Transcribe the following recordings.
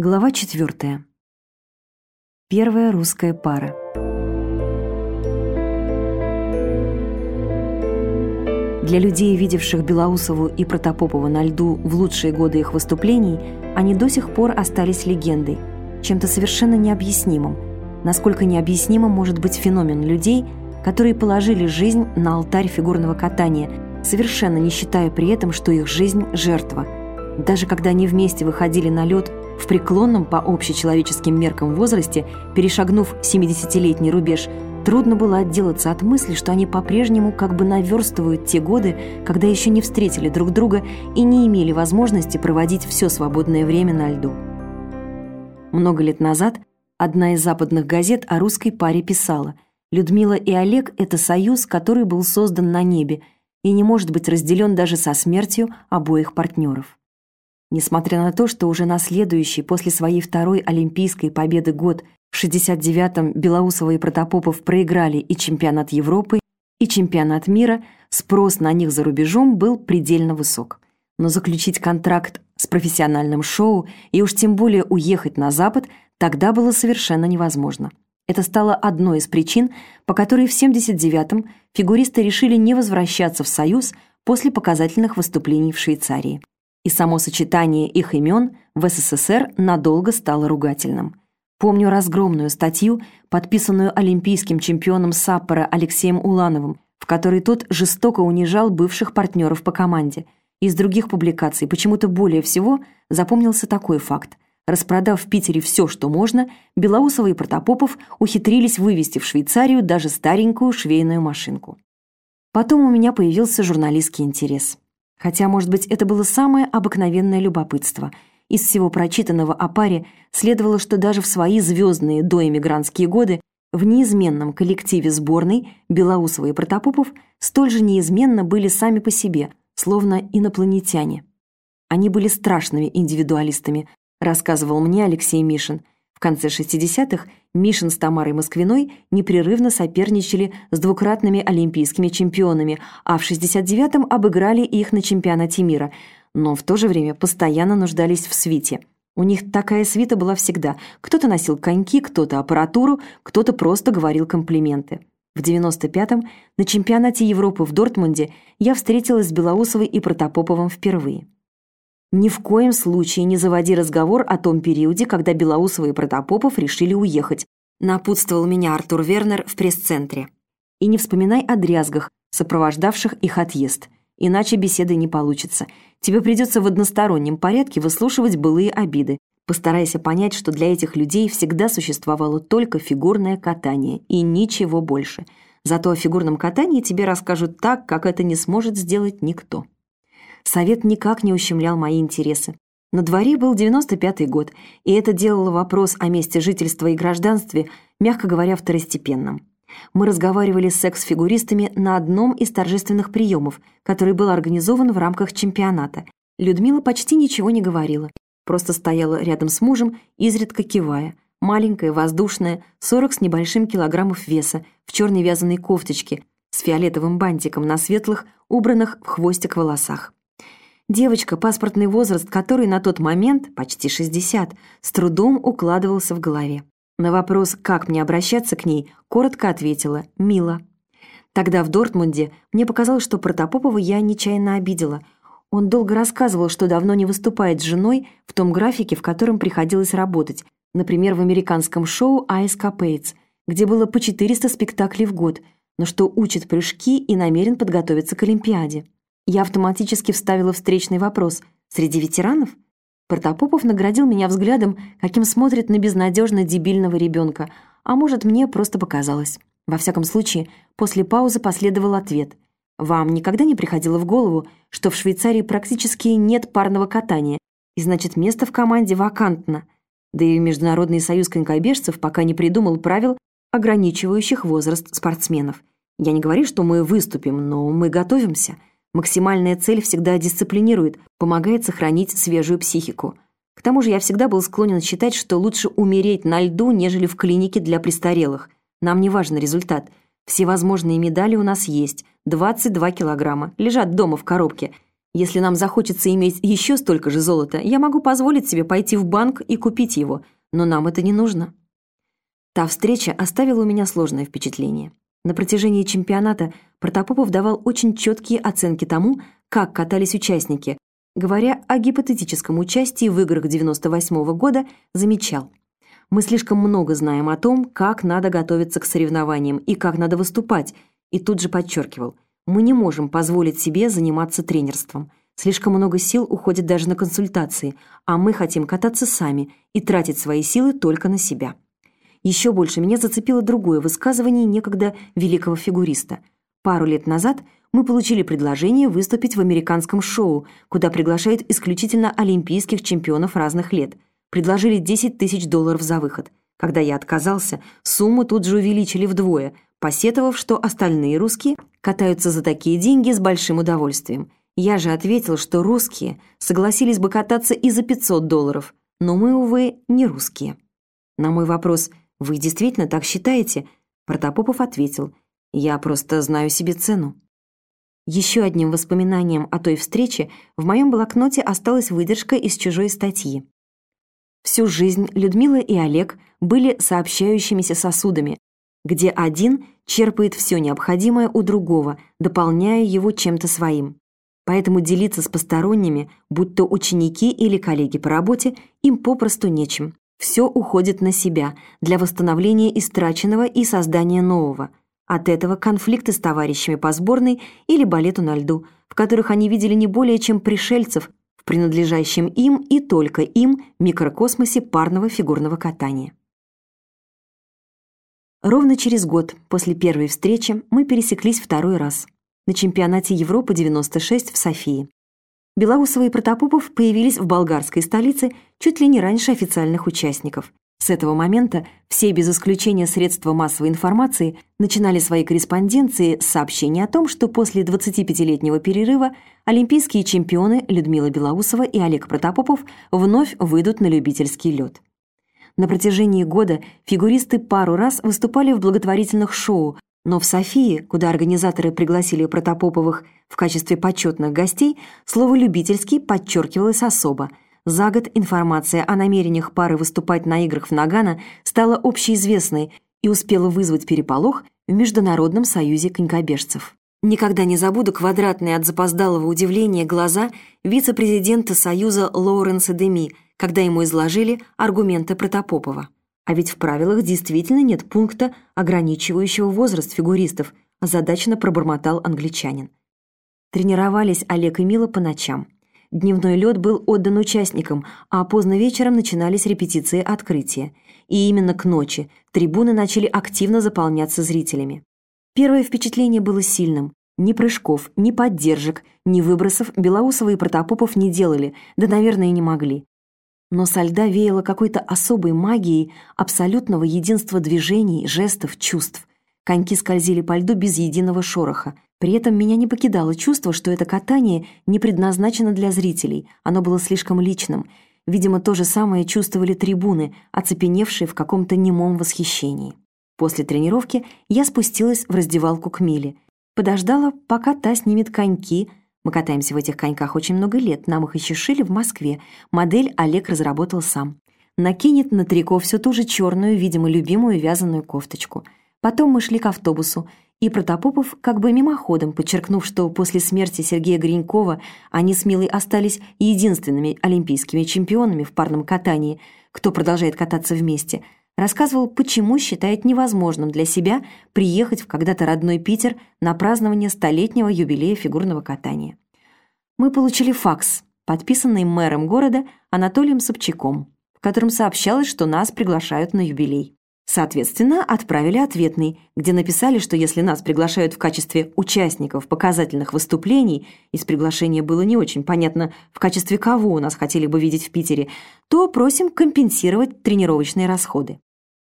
Глава четвертая. Первая русская пара. Для людей, видевших Белоусову и Протопопова на льду в лучшие годы их выступлений, они до сих пор остались легендой, чем-то совершенно необъяснимым. Насколько необъяснимым может быть феномен людей, которые положили жизнь на алтарь фигурного катания, совершенно не считая при этом, что их жизнь – жертва. Даже когда они вместе выходили на лед в преклонном по общечеловеческим меркам возрасте, перешагнув 70-летний рубеж – Трудно было отделаться от мысли, что они по-прежнему как бы наверстывают те годы, когда еще не встретили друг друга и не имели возможности проводить все свободное время на льду. Много лет назад одна из западных газет о русской паре писала «Людмила и Олег – это союз, который был создан на небе и не может быть разделен даже со смертью обоих партнеров». Несмотря на то, что уже на следующий после своей второй олимпийской победы год в 69-м Белоусова и Протопопов проиграли и чемпионат Европы, и чемпионат мира, спрос на них за рубежом был предельно высок. Но заключить контракт с профессиональным шоу и уж тем более уехать на Запад тогда было совершенно невозможно. Это стало одной из причин, по которой в 79-м фигуристы решили не возвращаться в Союз после показательных выступлений в Швейцарии. И само сочетание их имен в СССР надолго стало ругательным – Помню разгромную статью, подписанную олимпийским чемпионом Саппора Алексеем Улановым, в которой тот жестоко унижал бывших партнеров по команде. Из других публикаций почему-то более всего запомнился такой факт. Распродав в Питере все, что можно, Белоусова и Протопопов ухитрились вывести в Швейцарию даже старенькую швейную машинку. Потом у меня появился журналистский интерес. Хотя, может быть, это было самое обыкновенное любопытство – из всего прочитанного о паре следовало, что даже в свои звездные доэмигрантские годы в неизменном коллективе сборной Белоусова и Протопопов столь же неизменно были сами по себе, словно инопланетяне. Они были страшными индивидуалистами, рассказывал мне Алексей Мишин. В конце 60-х Мишин с Тамарой Москвиной непрерывно соперничали с двукратными олимпийскими чемпионами, а в 69-м обыграли их на чемпионате мира – но в то же время постоянно нуждались в свите. У них такая свита была всегда. Кто-то носил коньки, кто-то аппаратуру, кто-то просто говорил комплименты. В 95-м на чемпионате Европы в Дортмунде я встретилась с Белоусовой и Протопоповым впервые. Ни в коем случае не заводи разговор о том периоде, когда Белоусова и Протопопов решили уехать, напутствовал меня Артур Вернер в пресс-центре. И не вспоминай о дрязгах, сопровождавших их отъезд – Иначе беседы не получится. Тебе придется в одностороннем порядке выслушивать былые обиды. Постарайся понять, что для этих людей всегда существовало только фигурное катание и ничего больше. Зато о фигурном катании тебе расскажут так, как это не сможет сделать никто. Совет никак не ущемлял мои интересы. На дворе был 95-й год, и это делало вопрос о месте жительства и гражданстве, мягко говоря, второстепенным. Мы разговаривали с секс-фигуристами на одном из торжественных приемов, который был организован в рамках чемпионата. Людмила почти ничего не говорила, просто стояла рядом с мужем, изредка кивая. Маленькая, воздушная, 40 с небольшим килограммов веса, в черной вязаной кофточке, с фиолетовым бантиком на светлых, убранных в хвостик волосах. Девочка, паспортный возраст которой на тот момент, почти 60, с трудом укладывался в голове. На вопрос, как мне обращаться к ней, коротко ответила «Мила». Тогда в Дортмунде мне показалось, что Протопопова я нечаянно обидела. Он долго рассказывал, что давно не выступает с женой в том графике, в котором приходилось работать, например, в американском шоу «Айс Капейтс», где было по 400 спектаклей в год, но что учит прыжки и намерен подготовиться к Олимпиаде. Я автоматически вставила встречный вопрос «Среди ветеранов?» Протопопов наградил меня взглядом, каким смотрит на безнадежно дебильного ребенка, а может, мне просто показалось. Во всяком случае, после паузы последовал ответ. «Вам никогда не приходило в голову, что в Швейцарии практически нет парного катания, и значит, место в команде вакантно?» Да и Международный союз конькобежцев пока не придумал правил, ограничивающих возраст спортсменов. Я не говорю, что мы выступим, но мы готовимся – Максимальная цель всегда дисциплинирует, помогает сохранить свежую психику. К тому же я всегда был склонен считать, что лучше умереть на льду, нежели в клинике для престарелых. Нам не важен результат. Все возможные медали у нас есть. 22 килограмма. Лежат дома в коробке. Если нам захочется иметь еще столько же золота, я могу позволить себе пойти в банк и купить его, но нам это не нужно». Та встреча оставила у меня сложное впечатление. На протяжении чемпионата Протопопов давал очень четкие оценки тому, как катались участники. Говоря о гипотетическом участии в играх 98 -го года, замечал. «Мы слишком много знаем о том, как надо готовиться к соревнованиям и как надо выступать», и тут же подчеркивал. «Мы не можем позволить себе заниматься тренерством. Слишком много сил уходит даже на консультации, а мы хотим кататься сами и тратить свои силы только на себя». Еще больше меня зацепило другое высказывание некогда великого фигуриста. Пару лет назад мы получили предложение выступить в американском шоу, куда приглашают исключительно олимпийских чемпионов разных лет. Предложили 10 тысяч долларов за выход. Когда я отказался, сумму тут же увеличили вдвое, посетовав, что остальные русские катаются за такие деньги с большим удовольствием. Я же ответил, что русские согласились бы кататься и за 500 долларов, но мы, увы, не русские. На мой вопрос «Вы действительно так считаете?» Протопопов ответил «Я просто знаю себе цену». Еще одним воспоминанием о той встрече в моем блокноте осталась выдержка из чужой статьи. Всю жизнь Людмила и Олег были сообщающимися сосудами, где один черпает все необходимое у другого, дополняя его чем-то своим. Поэтому делиться с посторонними, будь то ученики или коллеги по работе, им попросту нечем. Все уходит на себя для восстановления истраченного и создания нового. От этого конфликты с товарищами по сборной или балету на льду, в которых они видели не более чем пришельцев в принадлежащем им и только им микрокосмосе парного фигурного катания. Ровно через год после первой встречи мы пересеклись второй раз на чемпионате Европы 96 в Софии. Белоусова и Протопопов появились в болгарской столице чуть ли не раньше официальных участников. С этого момента все без исключения средства массовой информации начинали свои корреспонденции с сообщения о том, что после 25-летнего перерыва олимпийские чемпионы Людмила Белоусова и Олег Протопопов вновь выйдут на любительский лед. На протяжении года фигуристы пару раз выступали в благотворительных шоу, но в Софии, куда организаторы пригласили Протопоповых в качестве почетных гостей, слово «любительский» подчеркивалось особо. За год информация о намерениях пары выступать на играх в Нагано стала общеизвестной и успела вызвать переполох в Международном союзе конькобежцев. Никогда не забуду квадратные от запоздалого удивления глаза вице-президента Союза Лоуренса Деми, когда ему изложили аргументы Протопопова. А ведь в правилах действительно нет пункта, ограничивающего возраст фигуристов, озадаченно пробормотал англичанин. Тренировались Олег и Мила по ночам. Дневной лед был отдан участникам, а поздно вечером начинались репетиции открытия. И именно к ночи трибуны начали активно заполняться зрителями. Первое впечатление было сильным. Ни прыжков, ни поддержек, ни выбросов Белоусова и Протопопов не делали, да, наверное, и не могли но со льда веяло какой-то особой магией абсолютного единства движений, жестов, чувств. Коньки скользили по льду без единого шороха. При этом меня не покидало чувство, что это катание не предназначено для зрителей, оно было слишком личным. Видимо, то же самое чувствовали трибуны, оцепеневшие в каком-то немом восхищении. После тренировки я спустилась в раздевалку к Миле. Подождала, пока та снимет коньки, мы катаемся в этих коньках очень много лет, нам их еще шили в Москве. Модель Олег разработал сам. Накинет на трико всю ту же черную, видимо, любимую вязаную кофточку. Потом мы шли к автобусу, и Протопопов, как бы мимоходом, подчеркнув, что после смерти Сергея Гринькова они с Милой остались единственными олимпийскими чемпионами в парном катании, кто продолжает кататься вместе – рассказывал, почему считает невозможным для себя приехать в когда-то родной Питер на празднование столетнего юбилея фигурного катания. Мы получили факс, подписанный мэром города Анатолием Собчаком, в котором сообщалось, что нас приглашают на юбилей. Соответственно, отправили ответный, где написали, что если нас приглашают в качестве участников показательных выступлений, из приглашения было не очень понятно, в качестве кого нас хотели бы видеть в Питере, то просим компенсировать тренировочные расходы.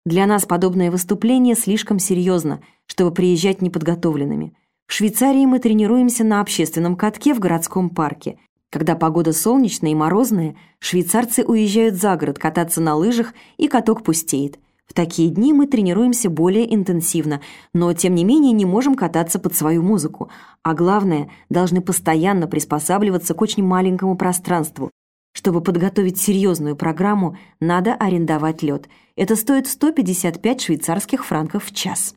Для нас подобное выступление слишком серьезно, чтобы приезжать неподготовленными. В Швейцарии мы тренируемся на общественном катке в городском парке. Когда погода солнечная и морозная, швейцарцы уезжают за город кататься на лыжах, и каток пустеет. В такие дни мы тренируемся более интенсивно, но тем не менее не можем кататься под свою музыку, а главное, должны постоянно приспосабливаться к очень маленькому пространству. Чтобы подготовить серьезную программу, надо арендовать лед. Это стоит 155 швейцарских франков в час.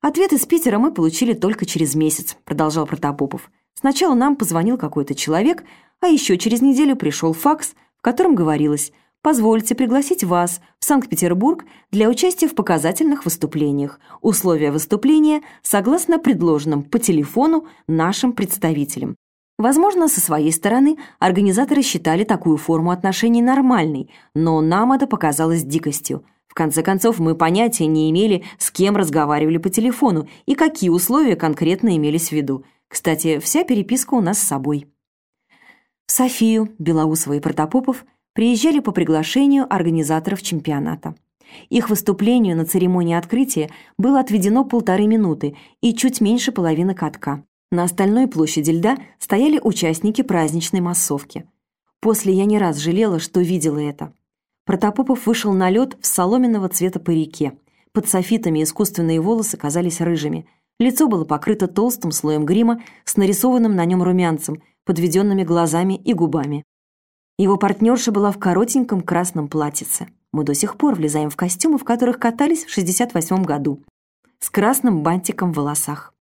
Ответ из Питера мы получили только через месяц, продолжал Протопопов. Сначала нам позвонил какой-то человек, а еще через неделю пришел факс, в котором говорилось – Позвольте пригласить вас в Санкт-Петербург для участия в показательных выступлениях. Условия выступления согласно предложенным по телефону нашим представителям. Возможно, со своей стороны организаторы считали такую форму отношений нормальной, но нам это показалось дикостью. В конце концов, мы понятия не имели, с кем разговаривали по телефону и какие условия конкретно имелись в виду. Кстати, вся переписка у нас с собой. Софию, Белоусова и Протопопов приезжали по приглашению организаторов чемпионата. Их выступлению на церемонии открытия было отведено полторы минуты и чуть меньше половины катка. На остальной площади льда стояли участники праздничной массовки. После я не раз жалела, что видела это. Протопопов вышел на лед в соломенного цвета парике. Под софитами искусственные волосы казались рыжими. Лицо было покрыто толстым слоем грима с нарисованным на нем румянцем, подведенными глазами и губами. Его партнерша была в коротеньком красном платьице. Мы до сих пор влезаем в костюмы, в которых катались в 68 году. С красным бантиком в волосах.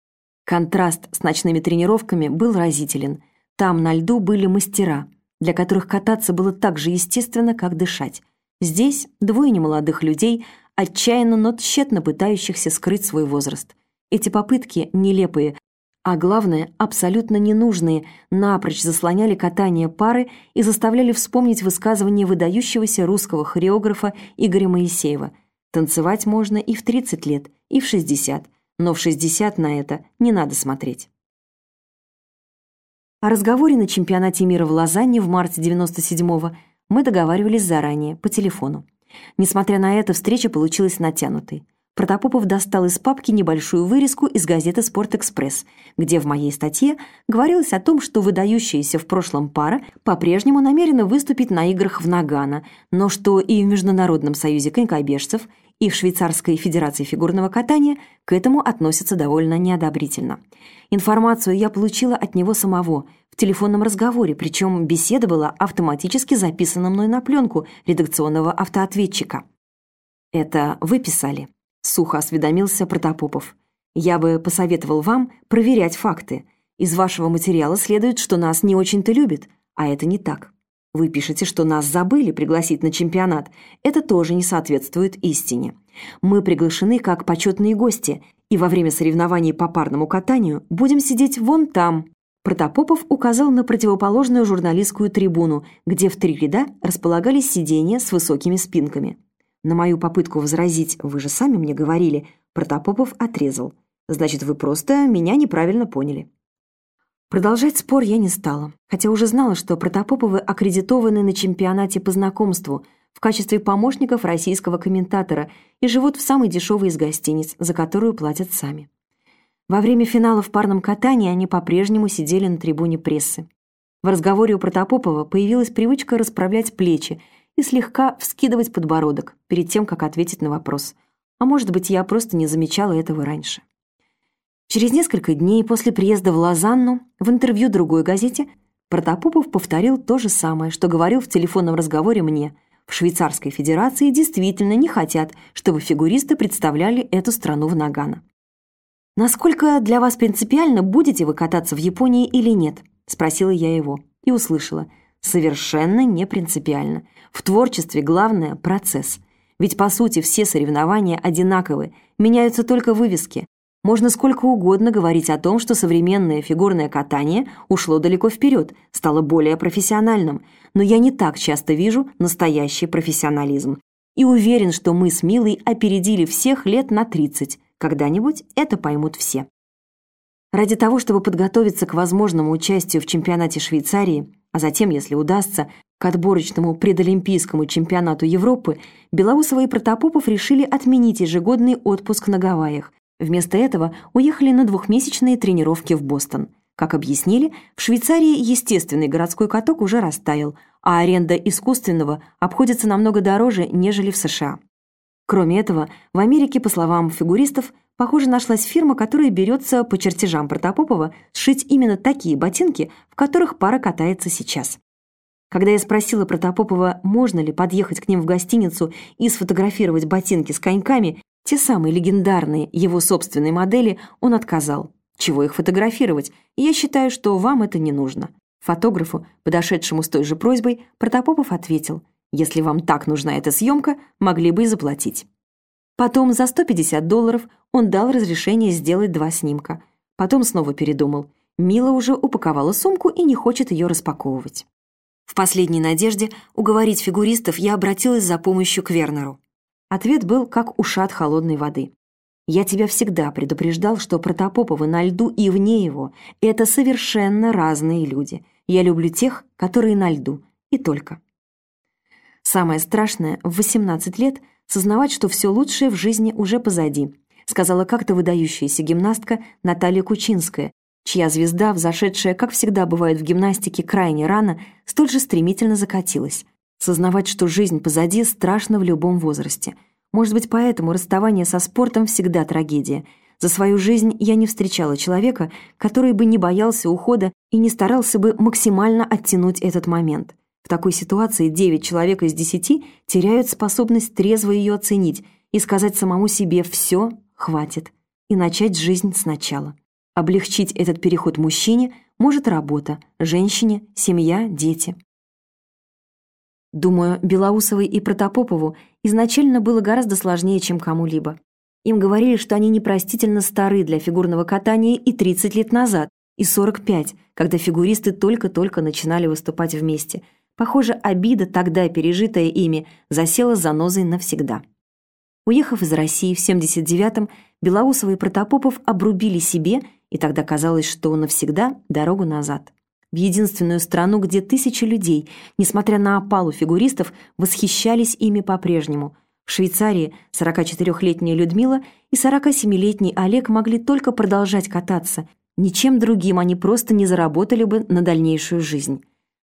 Контраст с ночными тренировками был разителен. Там на льду были мастера, для которых кататься было так же естественно, как дышать. Здесь двое немолодых людей, отчаянно, но тщетно пытающихся скрыть свой возраст. Эти попытки, нелепые, а главное, абсолютно ненужные, напрочь заслоняли катание пары и заставляли вспомнить высказывание выдающегося русского хореографа Игоря Моисеева. Танцевать можно и в 30 лет, и в 60, но в 60 на это не надо смотреть. О разговоре на чемпионате мира в Лозанне в марте 97-го мы договаривались заранее, по телефону. Несмотря на это, встреча получилась натянутой. Протопопов достал из папки небольшую вырезку из газеты «Спортэкспресс», где в моей статье говорилось о том, что выдающаяся в прошлом пара по-прежнему намерена выступить на играх в Нагано, но что и в Международном союзе конькобежцев, и в Швейцарской федерации фигурного катания к этому относятся довольно неодобрительно. Информацию я получила от него самого в телефонном разговоре, причем беседа была автоматически записана мной на пленку редакционного автоответчика. «Это вы писали?» — сухо осведомился Протопопов. «Я бы посоветовал вам проверять факты. Из вашего материала следует, что нас не очень-то любят, а это не так. Вы пишете, что нас забыли пригласить на чемпионат. Это тоже не соответствует истине. Мы приглашены как почетные гости, и во время соревнований по парному катанию будем сидеть вон там». Протопопов указал на противоположную журналистскую трибуну, где в три ряда располагались сиденья с высокими спинками. На мою попытку возразить «вы же сами мне говорили», Протопопов отрезал. «Значит, вы просто меня неправильно поняли». Продолжать спор я не стала, хотя уже знала, что Протопоповы аккредитованы на чемпионате по знакомству в качестве помощников российского комментатора и живут в самой дешевой из гостиниц, за которую платят сами. Во время финала в парном катании они по-прежнему сидели на трибуне прессы. В разговоре у Протопопова появилась привычка расправлять плечи и слегка вскидывать подбородок перед тем, как ответить на вопрос. А может быть, я просто не замечала этого раньше. Через несколько дней после приезда в Лозанну в интервью другой газете Протопопов повторил то же самое, что говорил в телефонном разговоре мне. В Швейцарской Федерации действительно не хотят, чтобы фигуристы представляли эту страну в Нагано. «Насколько для вас принципиально, будете вы кататься в Японии или нет?» – спросила я его и услышала – Совершенно не принципиально. В творчестве главное – процесс. Ведь, по сути, все соревнования одинаковы, меняются только вывески. Можно сколько угодно говорить о том, что современное фигурное катание ушло далеко вперед, стало более профессиональным, но я не так часто вижу настоящий профессионализм. И уверен, что мы с Милой опередили всех лет на 30. Когда-нибудь это поймут все. Ради того, чтобы подготовиться к возможному участию в чемпионате Швейцарии, а затем, если удастся, к отборочному предолимпийскому чемпионату Европы, Белоусова и Протопопов решили отменить ежегодный отпуск на Гавайях. Вместо этого уехали на двухмесячные тренировки в Бостон. Как объяснили, в Швейцарии естественный городской каток уже растаял, а аренда искусственного обходится намного дороже, нежели в США. Кроме этого, в Америке, по словам фигуристов, похоже, нашлась фирма, которая берется по чертежам Протопопова сшить именно такие ботинки, в которых пара катается сейчас. Когда я спросила Протопопова, можно ли подъехать к ним в гостиницу и сфотографировать ботинки с коньками, те самые легендарные его собственные модели, он отказал. Чего их фотографировать? Я считаю, что вам это не нужно. Фотографу, подошедшему с той же просьбой, Протопопов ответил, если вам так нужна эта съемка, могли бы и заплатить. Потом за 150 долларов он дал разрешение сделать два снимка. Потом снова передумал. Мила уже упаковала сумку и не хочет ее распаковывать. В последней надежде уговорить фигуристов я обратилась за помощью к Вернеру. Ответ был как ушат холодной воды. Я тебя всегда предупреждал, что Протопоповы на льду и вне его — это совершенно разные люди. Я люблю тех, которые на льду, и только. Самое страшное — в 18 лет сознавать, что все лучшее в жизни уже позади, сказала как-то выдающаяся гимнастка Наталья Кучинская, чья звезда, взошедшая, как всегда бывает в гимнастике, крайне рано, столь же стремительно закатилась. Сознавать, что жизнь позади, страшно в любом возрасте — может быть, поэтому расставание со спортом всегда трагедия. За свою жизнь я не встречала человека, который бы не боялся ухода и не старался бы максимально оттянуть этот момент. В такой ситуации 9 человек из 10 теряют способность трезво ее оценить и сказать самому себе «все, хватит» и начать жизнь сначала. Облегчить этот переход мужчине может работа, женщине, семья, дети. Думаю, Белоусовой и Протопопову изначально было гораздо сложнее, чем кому-либо. Им говорили, что они непростительно стары для фигурного катания и 30 лет назад, и 45, когда фигуристы только-только начинали выступать вместе. Похоже, обида, тогда пережитая ими, засела занозой навсегда. Уехав из России в 79-м, Белоусова и Протопопов обрубили себе, и тогда казалось, что навсегда дорогу назад в единственную страну, где тысячи людей, несмотря на опалу фигуристов, восхищались ими по-прежнему. В Швейцарии 44-летняя Людмила и 47-летний Олег могли только продолжать кататься. Ничем другим они просто не заработали бы на дальнейшую жизнь.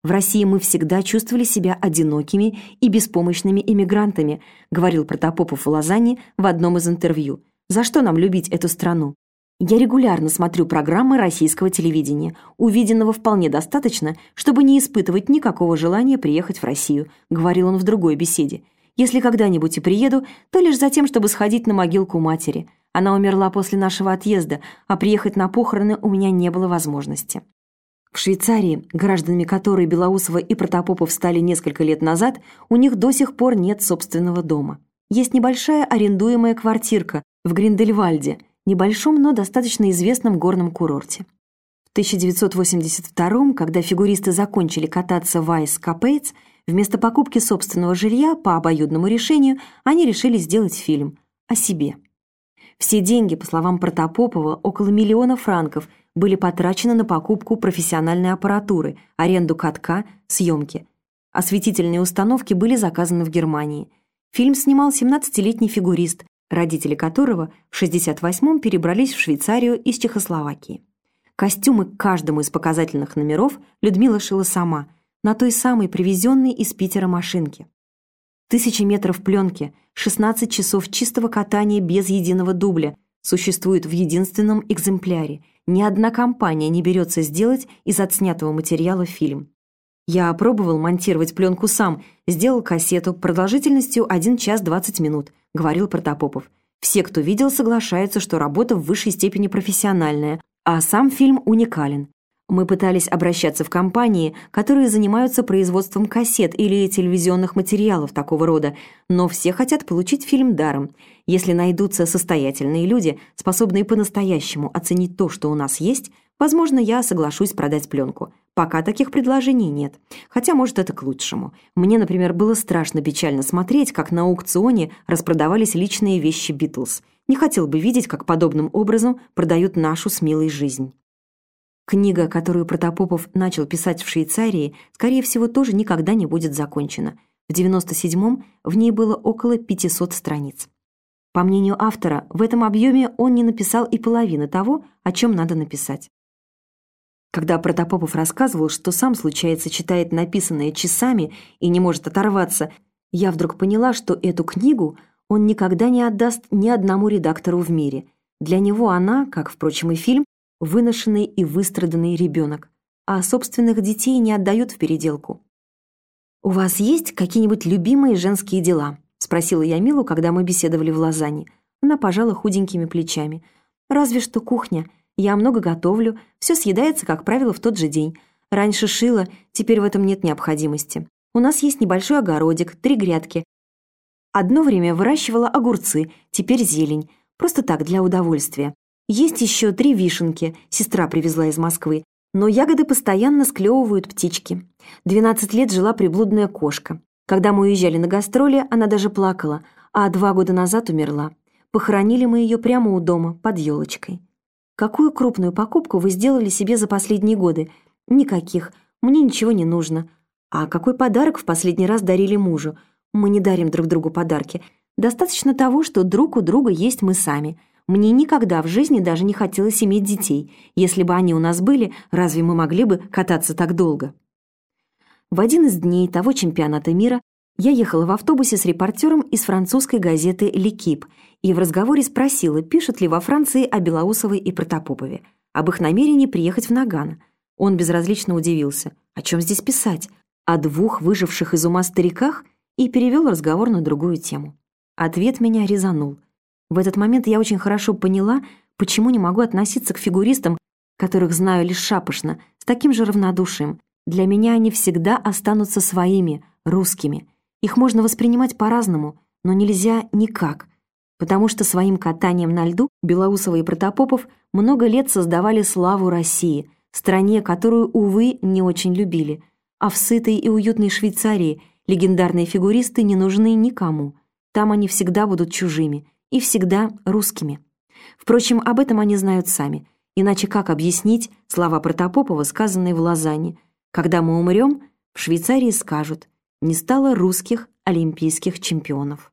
В России мы всегда чувствовали себя одинокими и беспомощными иммигрантами, говорил Протопопов в Лозанне в одном из интервью. За что нам любить эту страну? Я регулярно смотрю программы российского телевидения. Увиденного вполне достаточно, чтобы не испытывать никакого желания приехать в Россию», — говорил он в другой беседе. «Если когда-нибудь и приеду, то лишь за тем, чтобы сходить на могилку матери. Она умерла после нашего отъезда, а приехать на похороны у меня не было возможности». В Швейцарии, гражданами которой Белоусова и Протопопов стали несколько лет назад, у них до сих пор нет собственного дома. Есть небольшая арендуемая квартирка в Гриндельвальде — небольшом, но достаточно известном горном курорте. В 1982 когда фигуристы закончили кататься в Айс Капейтс, вместо покупки собственного жилья по обоюдному решению они решили сделать фильм о себе. Все деньги, по словам Протопопова, около миллиона франков, были потрачены на покупку профессиональной аппаратуры, аренду катка, съемки. Осветительные установки были заказаны в Германии. Фильм снимал 17-летний фигурист, родители которого в 68-м перебрались в Швейцарию из Чехословакии. Костюмы к каждому из показательных номеров Людмила шила сама, на той самой привезенной из Питера машинке. Тысячи метров пленки, 16 часов чистого катания без единого дубля существуют в единственном экземпляре. Ни одна компания не берется сделать из отснятого материала фильм. Я опробовал монтировать пленку сам, сделал кассету продолжительностью 1 час 20 минут, говорил Протопопов. Все, кто видел, соглашаются, что работа в высшей степени профессиональная, а сам фильм уникален. Мы пытались обращаться в компании, которые занимаются производством кассет или телевизионных материалов такого рода, но все хотят получить фильм даром. Если найдутся состоятельные люди, способные по-настоящему оценить то, что у нас есть, возможно, я соглашусь продать пленку. Пока таких предложений нет. Хотя, может, это к лучшему. Мне, например, было страшно печально смотреть, как на аукционе распродавались личные вещи Битлз. Не хотел бы видеть, как подобным образом продают нашу с жизнь. Книга, которую Протопопов начал писать в Швейцарии, скорее всего, тоже никогда не будет закончена. В 97-м в ней было около 500 страниц. По мнению автора, в этом объеме он не написал и половины того, о чем надо написать. Когда Протопопов рассказывал, что сам, случается, читает написанное часами и не может оторваться, я вдруг поняла, что эту книгу он никогда не отдаст ни одному редактору в мире. Для него она, как, впрочем, и фильм, выношенный и выстраданный ребенок, а собственных детей не отдают в переделку. «У вас есть какие-нибудь любимые женские дела?» — спросила я Милу, когда мы беседовали в Лозанне. Она пожала худенькими плечами. «Разве что кухня. Я много готовлю, все съедается, как правило, в тот же день. Раньше шила, теперь в этом нет необходимости. У нас есть небольшой огородик, три грядки. Одно время выращивала огурцы, теперь зелень. Просто так, для удовольствия. Есть еще три вишенки, сестра привезла из Москвы. Но ягоды постоянно склевывают птички. 12 лет жила приблудная кошка. Когда мы уезжали на гастроли, она даже плакала, а два года назад умерла. Похоронили мы ее прямо у дома, под елочкой. Какую крупную покупку вы сделали себе за последние годы? Никаких. Мне ничего не нужно. А какой подарок в последний раз дарили мужу? Мы не дарим друг другу подарки. Достаточно того, что друг у друга есть мы сами. Мне никогда в жизни даже не хотелось иметь детей. Если бы они у нас были, разве мы могли бы кататься так долго? В один из дней того чемпионата мира я ехала в автобусе с репортером из французской газеты «Лекип» и в разговоре спросила, пишут ли во Франции о Белоусовой и Протопопове, об их намерении приехать в Наган. Он безразлично удивился. О чем здесь писать? О двух выживших из ума стариках? И перевел разговор на другую тему. Ответ меня резанул. В этот момент я очень хорошо поняла, почему не могу относиться к фигуристам, которых знаю лишь шапошно, с таким же равнодушием. Для меня они всегда останутся своими, русскими. Их можно воспринимать по-разному, но нельзя никак потому что своим катанием на льду Белоусова и Протопопов много лет создавали славу России, стране, которую, увы, не очень любили. А в сытой и уютной Швейцарии легендарные фигуристы не нужны никому. Там они всегда будут чужими и всегда русскими. Впрочем, об этом они знают сами. Иначе как объяснить слова Протопопова, сказанные в Лозанне? Когда мы умрем, в Швейцарии скажут «не стало русских олимпийских чемпионов».